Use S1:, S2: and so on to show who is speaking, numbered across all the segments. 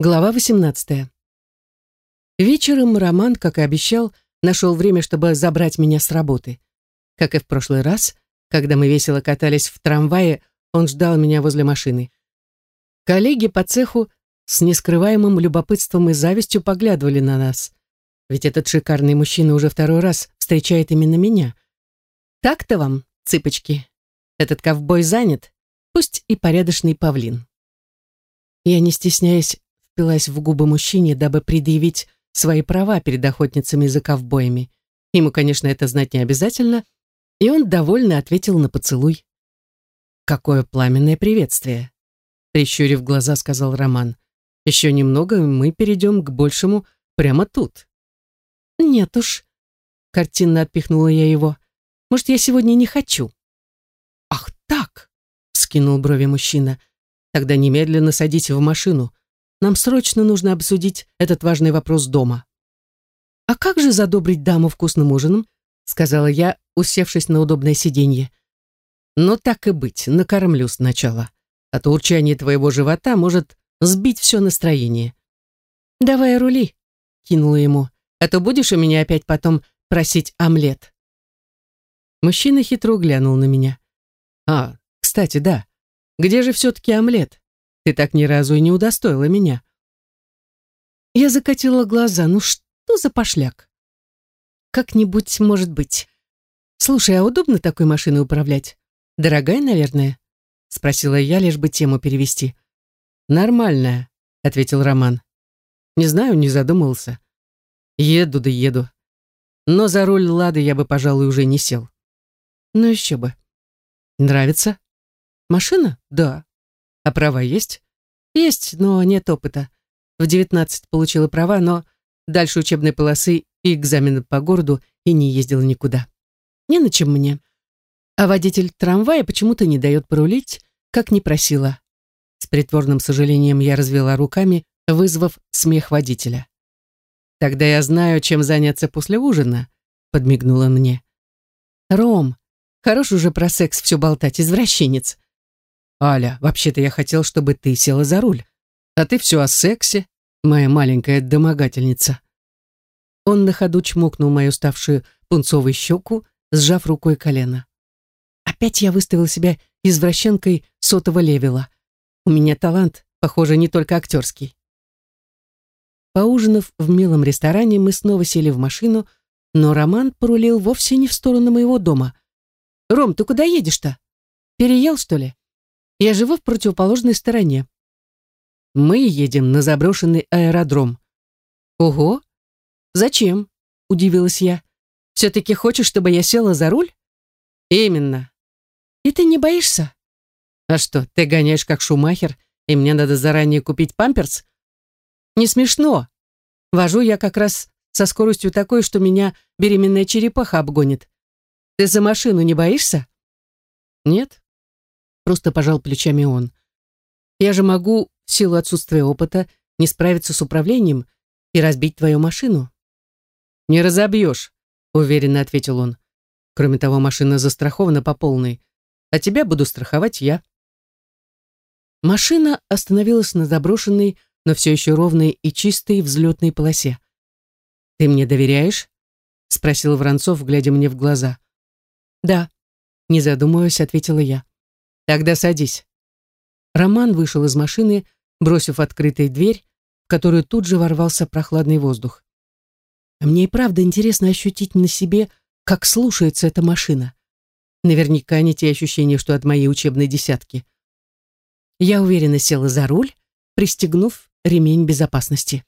S1: Глава 18. Вечером Роман, как и обещал, нашел время, чтобы забрать меня с работы. Как и в прошлый раз, когда мы весело катались в трамвае, он ждал меня возле машины. Коллеги по цеху с нескрываемым любопытством и завистью поглядывали на нас. Ведь этот шикарный мужчина уже второй раз встречает именно меня. Так-то вам, цыпочки. Этот ковбой занят, пусть и порядочный павлин. Я, не стесняясь, впилась в губы мужчине, дабы предъявить свои права перед охотницами за ковбоями. Ему, конечно, это знать не обязательно, и он довольно ответил на поцелуй. «Какое пламенное приветствие!» Прищурив глаза, сказал Роман. «Еще немного, и мы перейдем к большему прямо тут». «Нет уж», — картинно отпихнула я его. «Может, я сегодня не хочу?» «Ах так!» — скинул брови мужчина. «Тогда немедленно садите в машину. Нам срочно нужно обсудить этот важный вопрос дома. «А как же задобрить даму вкусным ужином?» сказала я, усевшись на удобное сиденье. «Но так и быть, накормлю сначала, а то урчание твоего живота может сбить все настроение». «Давай рули», — кинула ему, «а то будешь у меня опять потом просить омлет». Мужчина хитро глянул на меня. «А, кстати, да, где же все-таки омлет?» Ты так ни разу и не удостоила меня. Я закатила глаза. Ну что за пошляк? Как-нибудь, может быть. Слушай, а удобно такой машиной управлять? Дорогая, наверное? Спросила я, лишь бы тему перевести. Нормальная, ответил Роман. Не знаю, не задумывался. Еду да еду. Но за руль Лады я бы, пожалуй, уже не сел. Ну еще бы. Нравится? Машина? Да. А права есть? Есть, но нет опыта. В 19 получила права, но дальше учебной полосы и экзамена по городу и не ездила никуда. Не на чем мне. А водитель трамвая почему-то не дает порулить, как не просила. С притворным сожалением я развела руками, вызвав смех водителя. «Тогда я знаю, чем заняться после ужина», — подмигнула мне. «Ром, хорош уже про секс все болтать, извращенец. «Аля, вообще-то я хотел, чтобы ты села за руль. А ты все о сексе, моя маленькая домогательница». Он на ходу чмокнул мою ставшую пунцовой щеку, сжав рукой колено. Опять я выставил себя извращенкой сотого левела. У меня талант, похоже, не только актерский. Поужинав в милом ресторане, мы снова сели в машину, но Роман порулил вовсе не в сторону моего дома. «Ром, ты куда едешь-то? Переел, что ли?» Я живу в противоположной стороне. Мы едем на заброшенный аэродром. Ого! Зачем? Удивилась я. Все-таки хочешь, чтобы я села за руль? Именно. И ты не боишься? А что, ты гоняешь как шумахер, и мне надо заранее купить памперс? Не смешно. Вожу я как раз со скоростью такой, что меня беременная черепаха обгонит. Ты за машину не боишься? Нет, Просто пожал плечами он. Я же могу, в силу отсутствия опыта, не справиться с управлением и разбить твою машину. Не разобьешь, уверенно ответил он. Кроме того, машина застрахована по полной, а тебя буду страховать я. Машина остановилась на заброшенной, но все еще ровной и чистой взлетной полосе. «Ты мне доверяешь?» — спросил Воронцов, глядя мне в глаза. «Да», — не задумываясь, ответила я. Тогда садись. Роман вышел из машины, бросив открытой дверь, в которую тут же ворвался прохладный воздух. А мне и правда интересно ощутить на себе, как слушается эта машина. Наверняка не те ощущения, что от моей учебной десятки. Я уверенно села за руль, пристегнув ремень безопасности.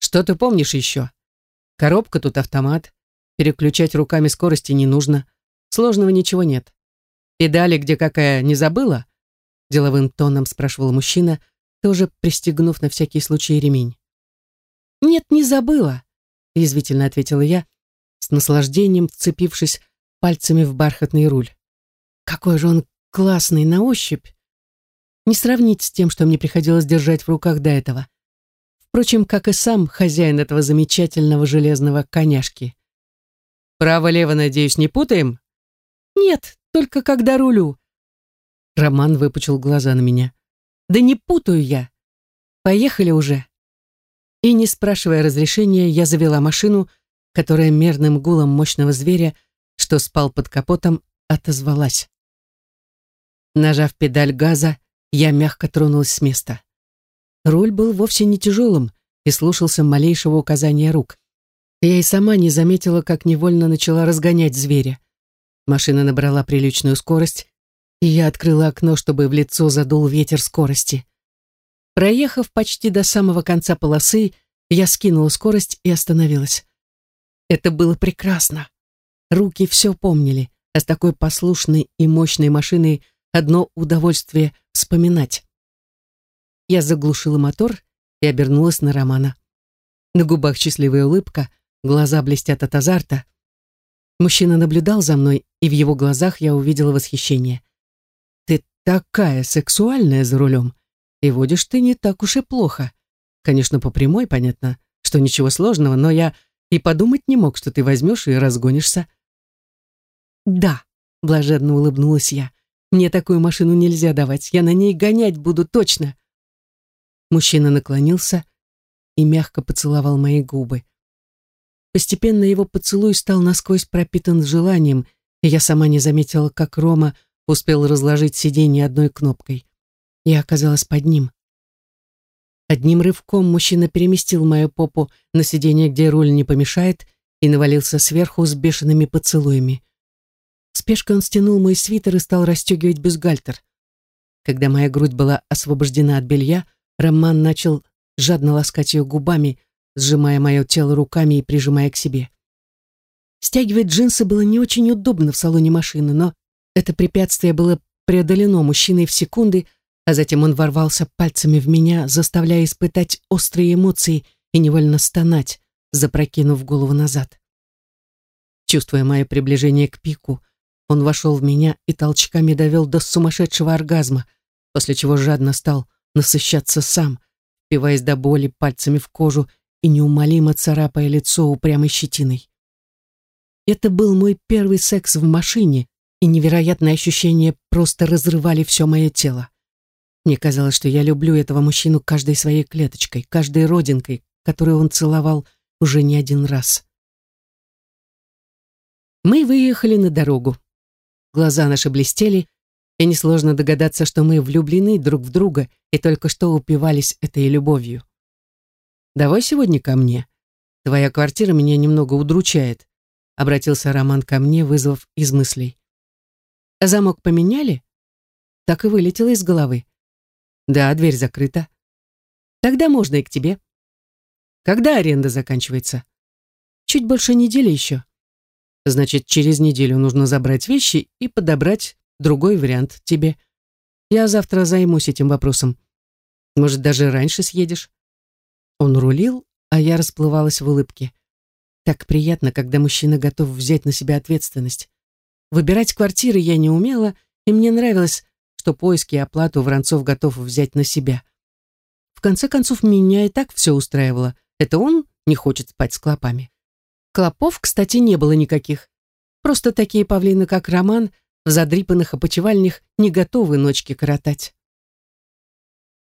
S1: Что ты помнишь еще? Коробка тут автомат. Переключать руками скорости не нужно. Сложного ничего нет. «Педали где какая, не забыла?» Деловым тоном спрашивал мужчина, тоже пристегнув на всякий случай ремень. «Нет, не забыла», — язвительно ответила я, с наслаждением вцепившись пальцами в бархатный руль. «Какой же он классный на ощупь! Не сравнить с тем, что мне приходилось держать в руках до этого. Впрочем, как и сам хозяин этого замечательного железного коняшки. «Право-лево, надеюсь, не путаем?» «Нет, только когда рулю». Роман выпучил глаза на меня. «Да не путаю я. Поехали уже. И, не спрашивая разрешения, я завела машину, которая мерным гулом мощного зверя, что спал под капотом, отозвалась. Нажав педаль газа, я мягко тронулась с места. Руль был вовсе не тяжелым и слушался малейшего указания рук. Я и сама не заметила, как невольно начала разгонять зверя. Машина набрала приличную скорость, и я открыла окно, чтобы в лицо задул ветер скорости. Проехав почти до самого конца полосы, я скинула скорость и остановилась. Это было прекрасно. Руки все помнили, а с такой послушной и мощной машиной одно удовольствие вспоминать. Я заглушила мотор и обернулась на Романа. На губах счастливая улыбка, глаза блестят от азарта. Мужчина наблюдал за мной, и в его глазах я увидела восхищение. «Ты такая сексуальная за рулем!» И водишь ты не так уж и плохо. Конечно, по прямой понятно, что ничего сложного, но я и подумать не мог, что ты возьмешь и разгонишься. Да, блаженно улыбнулась я. Мне такую машину нельзя давать, я на ней гонять буду точно. Мужчина наклонился и мягко поцеловал мои губы. Постепенно его поцелуй стал насквозь пропитан желанием, и я сама не заметила, как Рома успел разложить сиденье одной кнопкой. Я оказалась под ним. Одним рывком мужчина переместил мою попу на сиденье, где руль не помешает, и навалился сверху с бешеными поцелуями. Спешкой он стянул мой свитер и стал расстегивать бюстгальтер. Когда моя грудь была освобождена от белья, Роман начал жадно ласкать ее губами, сжимая мое тело руками и прижимая к себе. Стягивать джинсы было не очень удобно в салоне машины, но это препятствие было преодолено мужчиной в секунды, а затем он ворвался пальцами в меня, заставляя испытать острые эмоции и невольно стонать, запрокинув голову назад. Чувствуя мое приближение к пику, он вошел в меня и толчками довел до сумасшедшего оргазма, после чего жадно стал насыщаться сам, впиваясь до боли пальцами в кожу и неумолимо царапая лицо упрямой щетиной. Это был мой первый секс в машине, и невероятные ощущения просто разрывали все мое тело. Мне казалось, что я люблю этого мужчину каждой своей клеточкой, каждой родинкой, которую он целовал уже не один раз. Мы выехали на дорогу. Глаза наши блестели, и несложно догадаться, что мы влюблены друг в друга и только что упивались этой любовью. «Давай сегодня ко мне. Твоя квартира меня немного удручает», — обратился Роман ко мне, вызвав из мыслей. «Замок поменяли?» Так и вылетело из головы. Да, дверь закрыта. Тогда можно и к тебе. Когда аренда заканчивается? Чуть больше недели еще. Значит, через неделю нужно забрать вещи и подобрать другой вариант тебе. Я завтра займусь этим вопросом. Может, даже раньше съедешь? Он рулил, а я расплывалась в улыбке. Так приятно, когда мужчина готов взять на себя ответственность. Выбирать квартиры я не умела, и мне нравилось, что поиски и оплату Воронцов готов взять на себя. В конце концов, меня и так все устраивало. Это он не хочет спать с клопами. Клопов, кстати, не было никаких. Просто такие павлины, как Роман, в задрипанных опочивальнях не готовы ночки коротать.